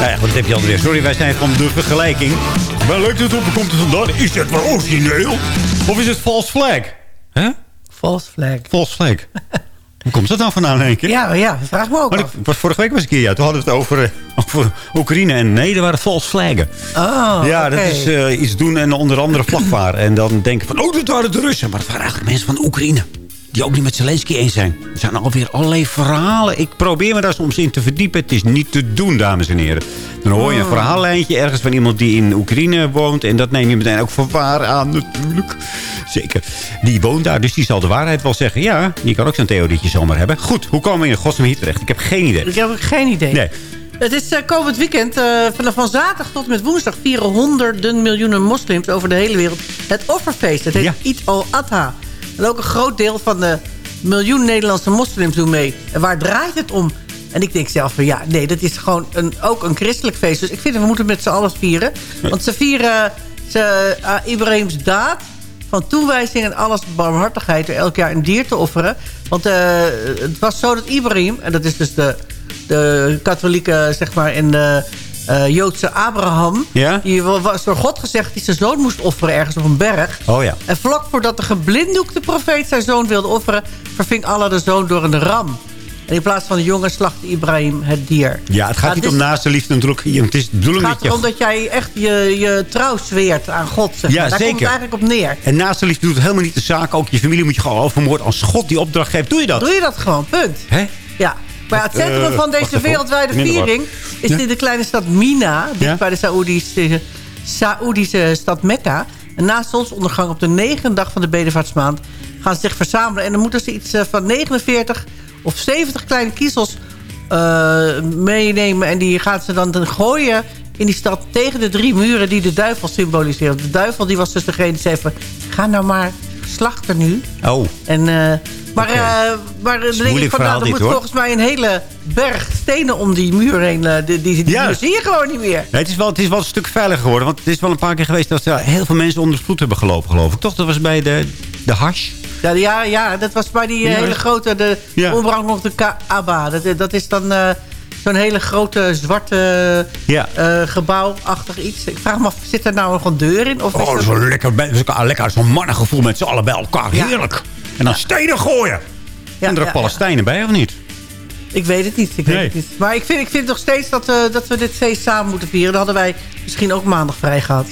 Nou ja, wat heb je alweer? Sorry, wij zijn van de vergelijking. Waar leuk dat het op komt het vandaan. Is het wel origineel? Of is het false flag? Hè? False flag. False flag. Hoe komt dat nou vandaan in één keer? Ja, ja, vraag me ook Want af. ik was vorige week was een keer, ja. Toen hadden we het over, eh, over Oekraïne. En nee, er waren false flaggen. Oh, ja, dat is eh, iets doen en onder andere vlagvaren. En dan denken van, oh, dat waren de Russen. Maar dat waren eigenlijk mensen van Oekraïne. Die ook niet met Zelensky eens zijn. Er zijn alweer allerlei verhalen. Ik probeer me daar soms in te verdiepen. Het is niet te doen, dames en heren. Dan hoor je een Oh. verhaallijntje ergens van iemand die in Oekraïne woont. En dat neem je meteen ook voor waar aan, natuurlijk. Zeker. Die woont daar, dus die zal de waarheid wel zeggen. Ja, die kan ook zo'n theorietje zomaar hebben. Goed, hoe komen we in godsnaam hier terecht? Ik heb geen idee. Ik heb ook geen idee. Nee. Het is eh, komend weekend, eh, vanaf van zaterdag tot en met woensdag... vieren honderden miljoenen moslims over de hele wereld het offerfeest. Het heet Ja. Eid al-Adha. En ook een groot deel van de miljoen Nederlandse moslims doen mee. En waar draait het om? En ik denk zelf van ja, nee, dat is gewoon een, ook een christelijk feest. Dus ik vind we moeten met z'n allen vieren. Want ze vieren ze, uh, Ibrahims daad van toewijzing en alles barmhartigheid... door elk jaar een dier te offeren. Want eh, het was zo dat Ibrahim, en dat is dus de, de katholieke, zeg maar, en de eh, Joodse Abraham... Ja? die was door God gezegd hij zijn zoon moest offeren ergens op een berg. Oh ja. En vlak voordat de geblinddoekte profeet zijn zoon wilde offeren... verving Allah de zoon door een ram. En in plaats van de jongen slachtte Ibrahim het dier. Ja, het gaat Nou, niet om naast de liefde natuurlijk. Het is de bedoeling Het dat gaat je... erom dat jij echt je, je trouw zweert aan God. Zeg Ja. Daar zeker. komt het eigenlijk op neer. En naast de liefde doet het helemaal niet de zaak. Ook je familie moet je gewoon overmoorden. Als God die opdracht geeft, doe je dat. Doe je dat gewoon, punt. Hè? Ja. Maar ja, het centrum Eh, van deze wereldwijde viering... is in de kleine stad Mina, dicht Ja. bij de Saoedische, Saoedische stad Mekka. En na zonsondergang op de negende dag van de bedevaartsmaand... gaan ze zich verzamelen. En dan moeten ze iets eh, van 49 of 70 kleine kiezels eh, meenemen. En die gaan ze dan gooien in die stad tegen de drie muren die de duivel symboliseren. De duivel die was dus degene die zei van... ga nou maar slachten nu. Oh. En, maar eh maar dan denk ik moeilijk van, nou, er moet hoor. volgens mij een hele berg stenen om die muur heen. eh, die die, die Ja. muur zie je gewoon niet meer. Nee, het, is wel, het is wel een stuk veiliger geworden. Want het is wel een paar keer geweest dat er heel veel mensen onder de voet hebben gelopen, geloof ik. Toch? Dat was bij de, de hash. Ja, ja, ja, dat was bij die eh, Ja. hele grote, de Ja. nog de Kaaba. Dat, dat is dan zo'n hele grote zwarte Ja. eh, gebouwachtig iets. Ik vraag me af, zit er nou nog een deur in? Of Oh, wel lekker. Is ook lekker zo'n mannengevoel met z'n allen bij elkaar. Ja. Heerlijk. En dan stenen gooien. En er ook Palestijnen bij, of niet? Ik weet het niet, ik weet Nee. het niet. Maar ik vind, ik vind nog steeds dat, we dat we dit feest samen moeten vieren. Dan hadden wij misschien ook maandag vrij gehad.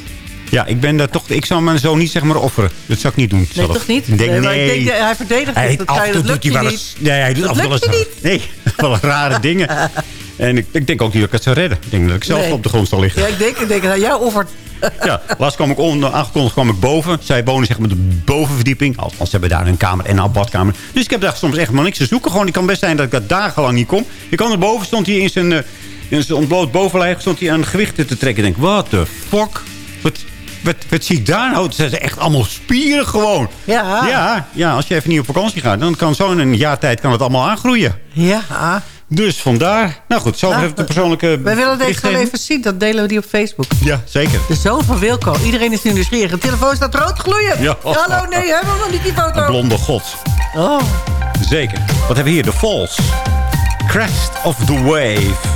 Ja, ik ben daar toch... Ik zou mijn zoon niet zeg maar offeren. Dat zou ik niet doen. Nee, zelf. toch niet? Ik denk, Nee, nee. maar ik denk, eh, hij verdedigt Hij het. Dat toe dat doet hij wel niet. eens... Nee, hij doet Dat af en toe wel eens... Nee, wel rare dingen. En ik, ik denk ook niet dat ik het zou redden. Ik denk dat ik zelf Nee. op de grond zal liggen. Ja, ik denk, ik denk dat jij offert. Ja, laatst kwam ik on, aangekondigd kwam ik boven. Zij wonen zeg maar de bovenverdieping. Althans, ze hebben daar een kamer en een badkamer. Dus ik heb daar soms echt maar niks te zoeken. Gewoon, het kan best zijn dat ik daar dagenlang niet kom. Ik kan er boven, stond hij in zijn, eh, in zijn ontbloot bovenlijf... stond hij aan gewichten te trekken. Ik denk, what the fuck? Wat, wat, wat zie ik daar nou? Het zijn echt allemaal spieren gewoon. Ja. Ja, ja, als je even niet op vakantie gaat... dan kan zo in een jaar tijd kan het allemaal aangroeien. Ja. Dus vandaar... Nou goed, zo Nou, even de persoonlijke... Wij willen deze berichtgeving. even zien. Dan delen we die op Facebook. Ja, zeker. De zoon van Wilco. Iedereen is nu nieuwsgierig. De telefoon staat rood gloeiend. Ja. Hallo, nee, hebben we nog niet die foto? Een blonde god. Oh. Zeker. Wat hebben we hier? De Falls. Crest of the Wave.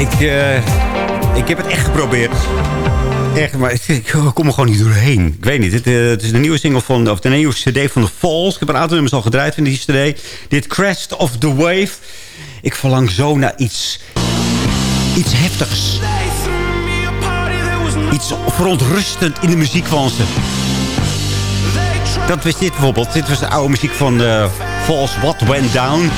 Ik, eh, ik heb het echt geprobeerd. Echt, maar ik, kom er gewoon niet doorheen. Ik weet niet. Het, eh, het is de nieuwe single van, of de nieuwe cd van The Falls. Ik heb een aantal nummers al gedraaid van die cd. Dit Crest of the Wave. Ik verlang zo naar iets, iets heftigs. Iets verontrustend in de muziek van ze. Dat was dit bijvoorbeeld. Dit was de oude muziek van eh Falls What Went Down.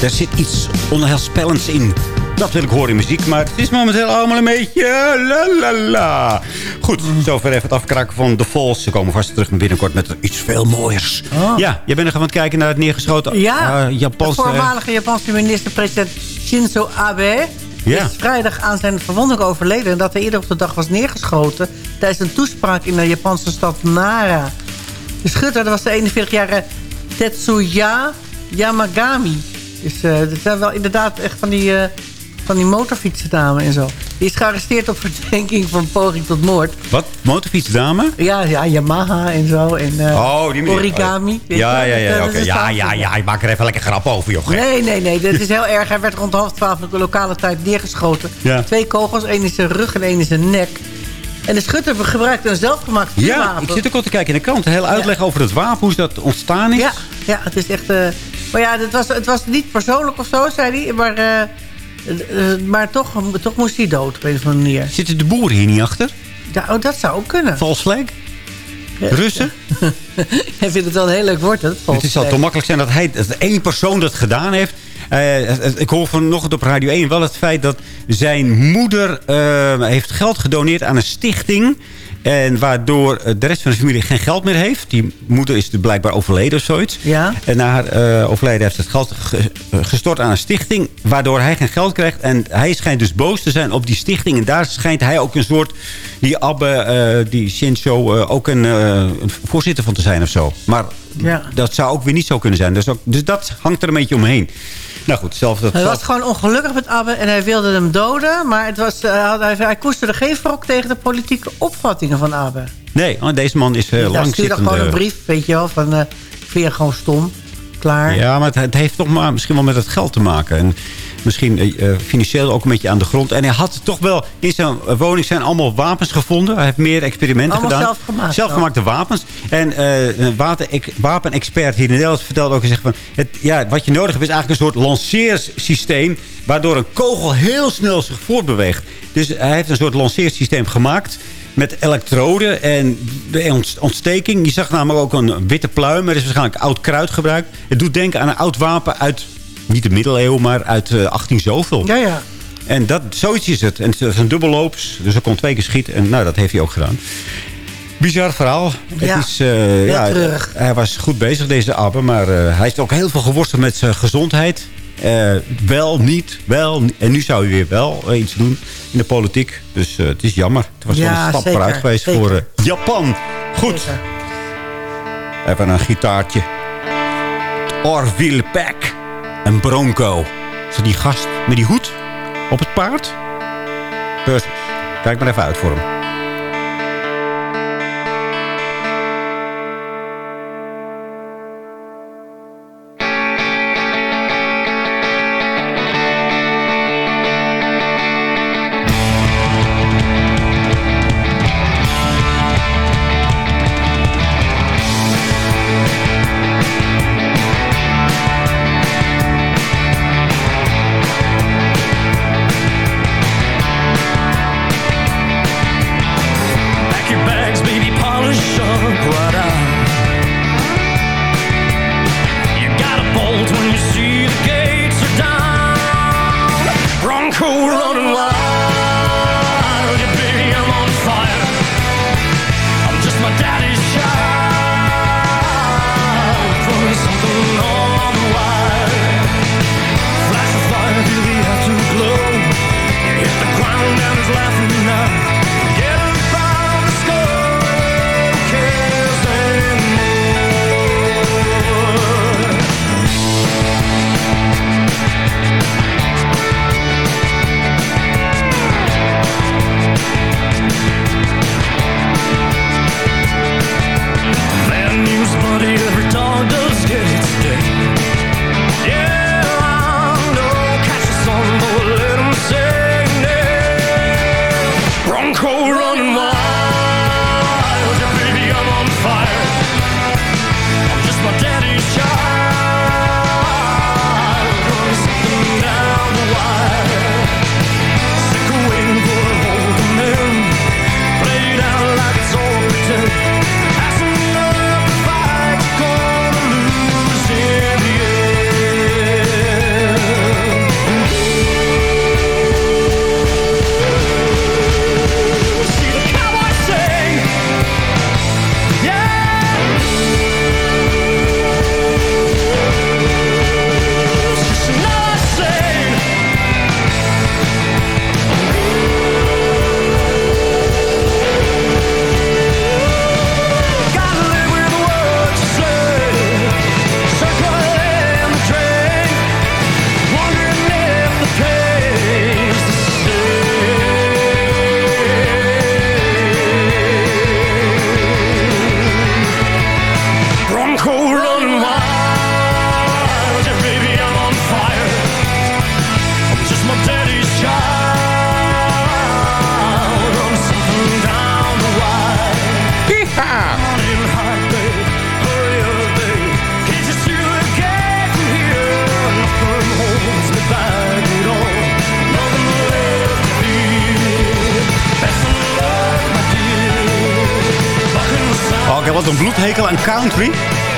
Daar zit iets onheilspellends in. Dat wil ik horen in muziek, maar het is momenteel allemaal een beetje... La la la. Goed, zover even het afkraken van The Falls. Ze komen vast terug binnenkort met iets veel mooiers. Ja, jij bent nog aan het kijken naar het neergeschoten Ja, eh, Japanse... de voormalige Japanse minister-president Shinzo Abe... Ja. is vrijdag aan zijn verwonding overleden... en dat hij eerder op de dag was neergeschoten... tijdens een toespraak in de Japanse stad Nara. De schutter dat was de 41-jarige Tetsuya Yamagami. Dus dat zijn wel inderdaad echt van die, eh van die motorfietsendame en zo. Die is gearresteerd op verdenking van poging tot moord. Wat? Motorfietsdame? Ja, ja, Yamaha en zo. En, eh, Oh, die meneer. Origami. Ja, ja, ja. Dat oké. Ja, ja, ja. Ik maak er even lekker grap over, joh. Nee, nee, nee. Dat is heel erg. Hij werd rond half twaalf op de lokale tijd neergeschoten. Ja. Twee kogels, één in zijn rug en één in zijn nek. En de schutter gebruikte een zelfgemaakt Ja, vuurwapen. ik zit ook al te kijken in de krant. Hele uitleg over het wapen, hoe dat ontstaan is. Ja, ja het is echt... maar ja, het was, het was niet persoonlijk of zo, zei hij. Maar, eh, eh, eh, maar toch, toch moest hij dood op een of andere manier. Zitten de boeren hier niet achter? Ja, oh, dat zou ook kunnen. Vals flag? Russen? Hij vindt het wel een heel leuk woord, hè? Het is al te makkelijk zijn dat hij dat één persoon dat gedaan heeft. Ik hoor vanochtend op Radio 1 wel het feit dat zijn moeder eh, heeft geld gedoneerd aan een stichting. En waardoor eh, de rest van de familie geen geld meer heeft. Die moeder is dus blijkbaar overleden of zoiets. Ja. En na haar eh, overlijden heeft ze het geld ge- eh, gestort aan een stichting. Waardoor hij geen geld krijgt. En hij schijnt dus boos te zijn op die stichting. En daar schijnt hij ook een soort... Die Abbe, die Shinzo, ook een, een voorzitter van te zijn of zo. Maar Ja. dat zou ook weer niet zo kunnen zijn. Dus, ook, dus dat hangt er een beetje omheen. Nou goed, zelf dat Hij zelf- was gewoon ongelukkig met Abbe en hij wilde hem doden. Maar het was, eh, hij, hij, hij koesterde geen wrok tegen de politieke opvattingen van Abbe. Nee, want deze man is uh, Dus daar lang stuurde zittende... gewoon een brief, weet je wel, van... eh vind je gewoon stom, klaar. Ja, maar het, het heeft toch maar misschien wel met het geld te maken. En misschien eh, eh, financieel ook een beetje aan de grond. En hij had toch wel... In zijn woning zijn allemaal wapens gevonden. Hij heeft meer experimenten Allemaal gedaan. zelfgemaakt Zelfgemaakte wapens. En eh, een water- wapenexpert hier in Nederland vertelde ook... Zegt van, het, ja, wat je nodig hebt is eigenlijk een soort lanceersysteem... waardoor een kogel heel snel zich voortbeweegt. Dus hij heeft een soort lanceersysteem gemaakt met elektroden en de ont- ontsteking. Je zag namelijk ook een witte pluim. Er is waarschijnlijk oud kruid gebruikt. Het doet denken aan een oud wapen uit, niet de middeleeuwen, maar uit eh, 18 zoveel. Ja, ja. En dat, zoiets is het. En het is een dubbelloops, dus hij kon twee keer schieten. En nou, dat heeft hij ook gedaan. Bizar verhaal. Ja, het is, eh, ja, treurig. hij was goed bezig, deze Abbe. Maar eh, hij heeft ook heel veel geworsteld met zijn gezondheid. Wel, niet, wel. En nu zou hij weer wel iets doen in de politiek. Dus het is jammer. Het was wel Ja, een stap zeker, vooruit geweest zeker. voor Japan. Goed. Zeker. Even een gitaartje. Orville Peck. En Bronco. Dat die gast met die hoed op het paard? Precies. Kijk maar even uit voor hem. Een bloedhekel aan country.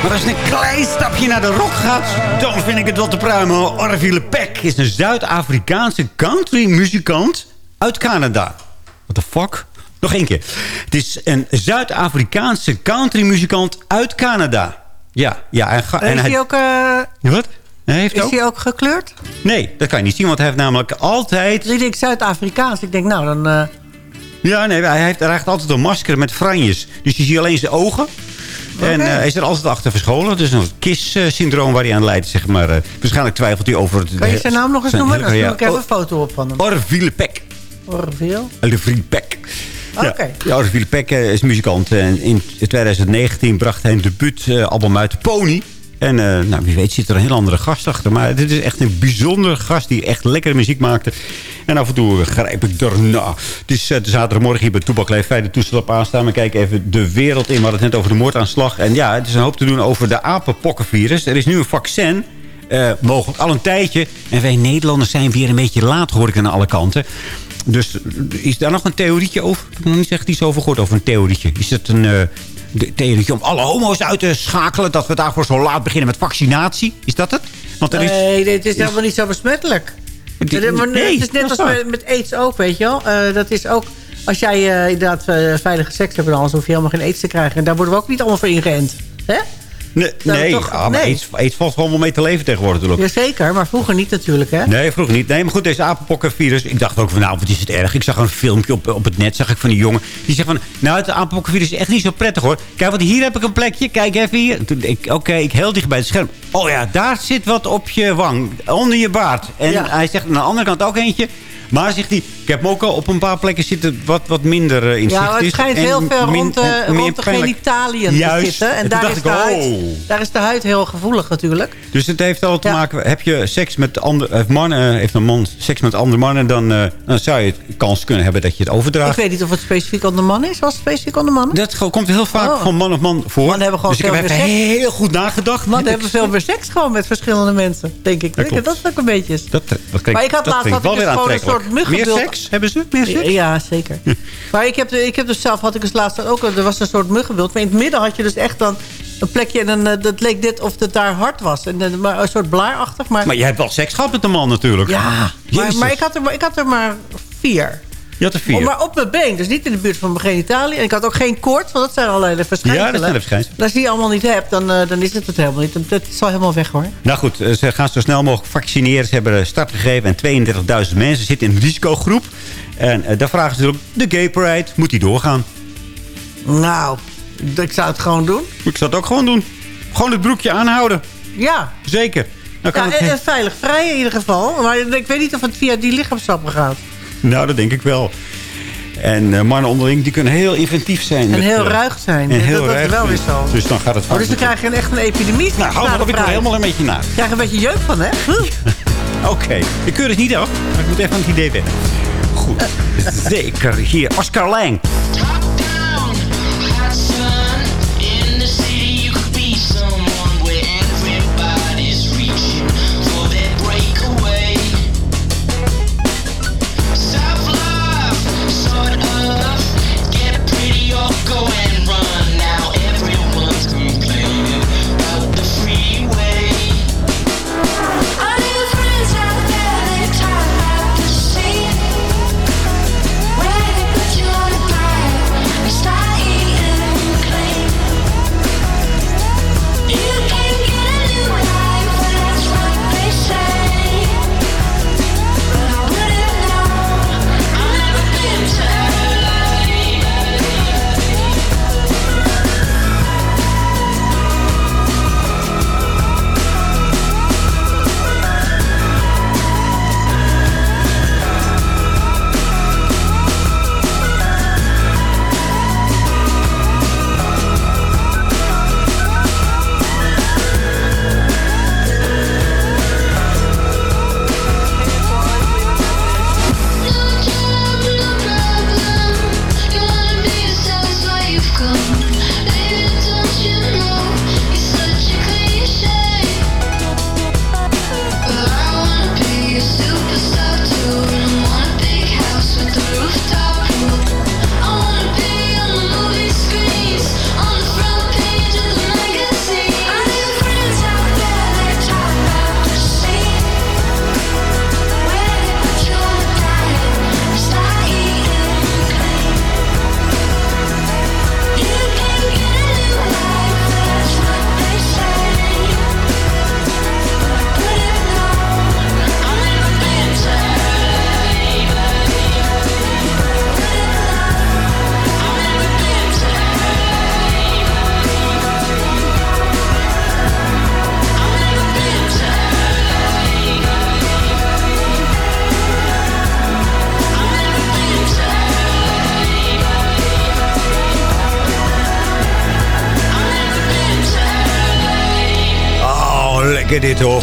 Maar als je een klein stapje naar de rock gaat, dan vind ik het wel te pruimen. Orville Peck is een Zuid-Afrikaanse country-muzikant uit Canada. What the fuck? Nog één keer. Het is een Zuid-Afrikaanse country-muzikant uit Canada. Ja, ja. En, en Is hij ook, eh, Wat? Hij heeft is ook... hij ook gekleurd? Nee, dat kan je niet zien, want hij heeft namelijk altijd... Dus ik denk Zuid-Afrikaans. Ik denk, nou, dan... eh, Ja, nee, hij heeft, hij draagt altijd een masker met franjes. Dus je ziet alleen zijn ogen. En eh, hij is er altijd achter verscholen. Dus een KIS-syndroom waar hij aan leidt, zeg maar. Eh, waarschijnlijk twijfelt hij over het... kan je zijn naam nog eens noemen? Dan doe ik even een foto op van hem. Orville Peck. Orville? Orville Peck. Oké. Ja, ja Orville Peck eh, is muzikant. En in 2019 bracht hij een debuutalbum uit, Pony. En eh, nou, wie weet zit er een heel andere gast achter. Maar dit is echt een bijzondere gast die echt lekkere muziek maakte. En af en toe grijp ik erna. Het is eh, zaterdagmorgen hier bij Toepak Leef. de toestel op aanstaan. We kijken even de wereld in. We hadden het net over de moordaanslag. En ja, het is een hoop te doen over de apenpokkenvirus. Er is nu een vaccin. eh, mogelijk al een tijdje. En wij Nederlanders zijn weer een beetje laat, hoor ik aan alle kanten. Dus eh, is daar nog een theorietje over? Ik heb nog niet echt iets over gehoord, over een theorietje. Is het een eh, de om alle homo's uit te schakelen... dat we daarvoor zo laat beginnen met vaccinatie? Is dat het? Want er is... Nee, dit is helemaal niet zo besmettelijk. Die- nee, het is net als met, met aids ook, weet je wel. Eh, dat is ook, als jij eh, inderdaad eh, veilige seks hebt en alles... hoef je helemaal geen aids te krijgen. En daar worden we ook niet allemaal voor ingeënt. Hè? Nee, Nou, nee, toch- ah, maar nee. AIDS, AIDS valt gewoon wel mee te leven tegenwoordig natuurlijk. Jazeker, maar vroeger niet natuurlijk, hè? Nee, vroeger niet. Nee, maar goed, deze apenpokkenvirus. Ik dacht ook van, nou, wat is het erg. Ik zag een filmpje op, op het net, zag ik van die jongen. Die zegt van, nou, het apenpokkenvirus is echt niet zo prettig, hoor. Kijk, want hier heb ik een plekje. Kijk even hier. Oké, ik heel dicht bij het scherm. Oh ja, daar zit wat op je wang. Onder je baard. En Ja. hij zegt aan de andere kant ook eentje. Maar zegt hij, ik heb hem ook al op een paar plekken zitten wat, wat minder eh, in Ja, zicht maar het is. schijnt En heel veel rond, de, rond de genitaliën te Juist. zitten. En daar is, ik, de huid, oh. daar is de huid heel gevoelig natuurlijk. Dus het heeft al te Ja. maken... Heb je seks met andere eh, mannen... Heeft een man seks met andere mannen... Dan, eh, dan zou je het kans kunnen hebben dat je het Ik overdraagt. weet niet of het specifiek aan de man is. Was het specifiek aan de man? Dat komt heel vaak Oh. van man op man voor. Mannen hebben gewoon dus ik heb veel even meer seks. heel goed nagedacht. Man, En hebben ik- veel meer seks gewoon met verschillende mensen, denk ik. Dat Ik denk dat het ook een beetje is. Dat, dat klinkt, Maar ik had dat laatst had wel ik dus gewoon een soort. Meer seks? Hebben ze? Meer seks? Ja, zeker. maar ik heb, de- ik heb dus zelf, had ik dus laatst ook, er was een soort muggenbult. Maar in het midden had je dus echt dan een plekje en dan, eh, dat leek dit of het daar hard was. En, eh, maar een soort blaarachtig. Maar, Maar jij hebt wel seks gehad met een man natuurlijk. ja, maar, Jezus. maar, ik had er, maar ik had er maar vier. Je had er vier. Oh, maar op mijn been, dus niet in de buurt van mijn genitalie. En ik had ook geen koord, want dat zijn allerlei verschijnselen. Ja, dat zijn verschijnselen. Als je die allemaal niet hebt, dan, eh, dan is het het helemaal niet. Dat is al helemaal weg hoor. Nou goed, eh, ze gaan zo snel mogelijk vaccineren. Ze hebben een start gegeven en 32.000 mensen zitten in een risicogroep. En eh, daar vragen ze natuurlijk, de gay pride, moet die doorgaan? Nou, ik zou het gewoon doen. Ik zou het ook gewoon doen. Gewoon het broekje aanhouden. Ja. Zeker. Kan Ja, het- en, en veilig vrij in ieder geval. Maar ik weet niet of het via die lichaamstappen gaat. Nou, dat denk ik wel. En eh, mannen onderling, die kunnen heel inventief zijn. En met, heel eh, ruig zijn. En Dat- heel dat is ruig. wel weer zo. Dus dan gaat het Oh, dus dan krijg je een, echt een epidemie. Nou, hou word vrij. helemaal een beetje na. Ik krijg een beetje jeuk van, hè? Oké, ik keur het niet af. Maar ik moet even aan het idee wennen. Goed. Zeker. Hier, Oscar Lang.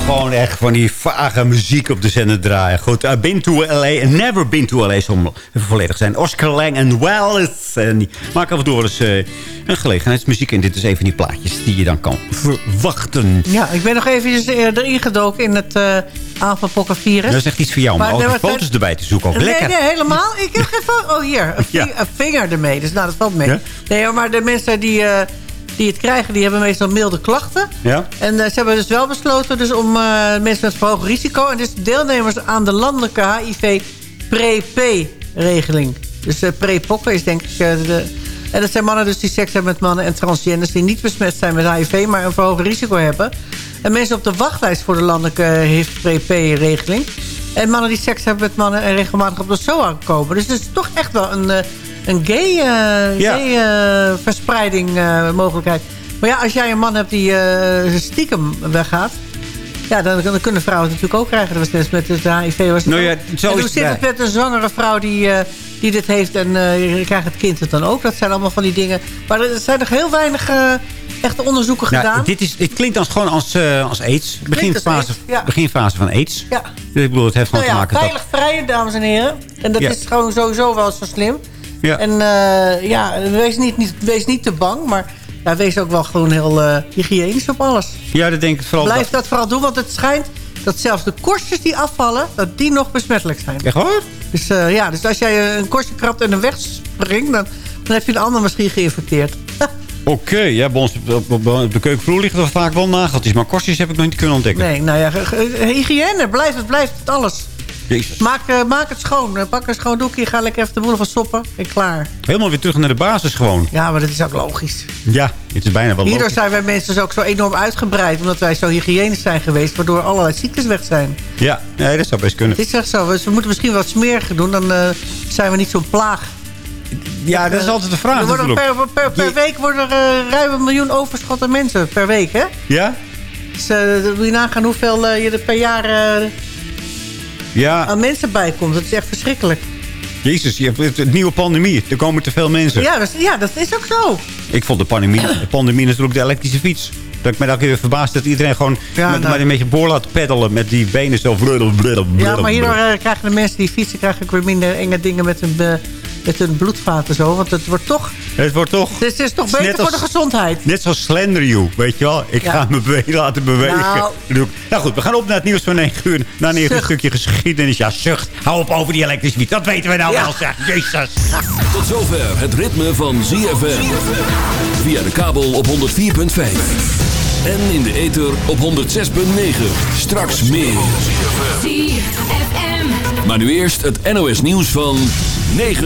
Gewoon echt van die vage muziek op de zender draaien. Goed, uh, Been to L.A. Never Been to L.A. Om volledig zijn. Oscar Lang en Wallace. En die maken af en toe wel eens eh, een gelegenheidsmuziek. En dit is even die plaatjes die je dan kan verwachten. Ja, ik ben nog even erin gedoken in het uh, avondpokkenvirus. Dat is echt iets voor jou om Maar ook foto's erbij te zoeken. Ook Nee, lekker. nee, helemaal. Ik heb geen foto. Oh, hier. Een, Ja. een vinger ermee. Dus nou, dat valt mee. Ja? Nee, maar de mensen die, eh, die het krijgen, die hebben meestal milde klachten. Ja? En eh, ze hebben dus wel besloten dus om eh, mensen met verhoogd risico... en dus deelnemers aan de landelijke HIV-pre-P-regeling. Dus eh pre-pokken is denk ik... de, en dat zijn mannen dus die seks hebben met mannen en transgenders... die niet besmet zijn met HIV, maar een verhoogd risico hebben. En mensen op de wachtlijst voor de landelijke HIV-Pre-P-regeling. En mannen die seks hebben met mannen en regelmatig op de SOA komen. Dus het is toch echt wel een, een gay, eh, Ja. gay eh, verspreiding eh, mogelijkheid. Maar ja, als jij een man hebt die stiekem weggaat... Ja, dan, dan kunnen vrouwen het natuurlijk ook krijgen. Dat was net met het HIV. Was het Nou ja, zo en hoe zit het met een zwangere vrouw die, die dit heeft... en krijgt het kind het dan ook? Dat zijn allemaal van die dingen. Maar er zijn nog heel weinig echte onderzoeken Nou, gedaan. dit, is, dit klinkt als, gewoon als, als AIDS. Beginfase, als AIDS, ja. beginfase van AIDS. Ja. Dus ik bedoel, het heeft gewoon Nou te maken... dat- veilig vrijen, dames en heren. En dat Ja. is gewoon sowieso wel zo slim. Ja. En eh, ja, wees niet, niet, wees niet te bang, maar ja, wees ook wel gewoon heel eh, hygiënisch op alles. Ja, dat denk ik vooral... Blijf dat vooral doen, want het schijnt dat zelfs de korstjes die afvallen, dat die nog besmettelijk zijn. Echt waar? Dus eh, ja, dus als jij een korstje krabt en er wegspringt, dan, dan heb je een ander misschien geïnfecteerd. Oké, ja, bij ons op, de keukenvloer liggen er vaak wel nageltjes. Maar korstjes heb ik nog niet kunnen ontdekken. Nee, nou ja, hygiëne, blijft het, blijft het alles. Jezus. Maak, eh, maak het schoon. Eh, Pak een schoon doekje, ga lekker even de boel van soppen en klaar. Helemaal weer terug naar de basis gewoon. Ja, maar dat is ook logisch. Ja, het is bijna wel Hierdoor logisch. zijn wij mensen dus ook zo enorm uitgebreid... omdat wij zo hygiënisch zijn geweest... waardoor allerlei ziektes weg zijn. Ja, nee, dat zou best kunnen. Het is echt zo. Dus we moeten misschien wat smeriger doen... dan eh, zijn we niet zo'n plaag. Ja, dat is altijd de vraag Er natuurlijk. per, per, per week worden er ruim een miljoen overschot aan mensen per week, hè? Ja? Dus dan moet je nagaan hoeveel je er per jaar Ja, aan mensen bij komt. Dat is echt verschrikkelijk. jezus, je hebt een nieuwe pandemie. Er komen te veel mensen. Ja, dat, is- ja, dat is ook zo. Ik vond de pandemie, de pandemie natuurlijk de elektrische fiets. Dat ik me dan weer verbaasd dat iedereen gewoon Ja, met, nou. met een beetje boor laat peddelen. Met die benen zo. Bludel, bludel, Ja, maar hierdoor eh, krijgen de mensen die fietsen... krijgen ook weer minder enge dingen met hun, eh, met hun bloedvaten zo. Want het wordt toch, Het wordt toch... het is toch is beter voor de gezondheid. Net zoals Slender You, weet je wel. Ik Ja. ga me be- laten bewegen. Nou. Nou goed, we gaan op naar het nieuws van 9 uur. Na 9 uur een stukje geschiedenis. Ja, zucht. Hou op over die elektrische fiets. Dat weten we nou Ja. wel, zeg. Jezus. Tot zover het ritme van ZFM. Via de kabel op 104.5. En in de ether op 106.9. Straks meer. Maar nu eerst het NOS nieuws van 9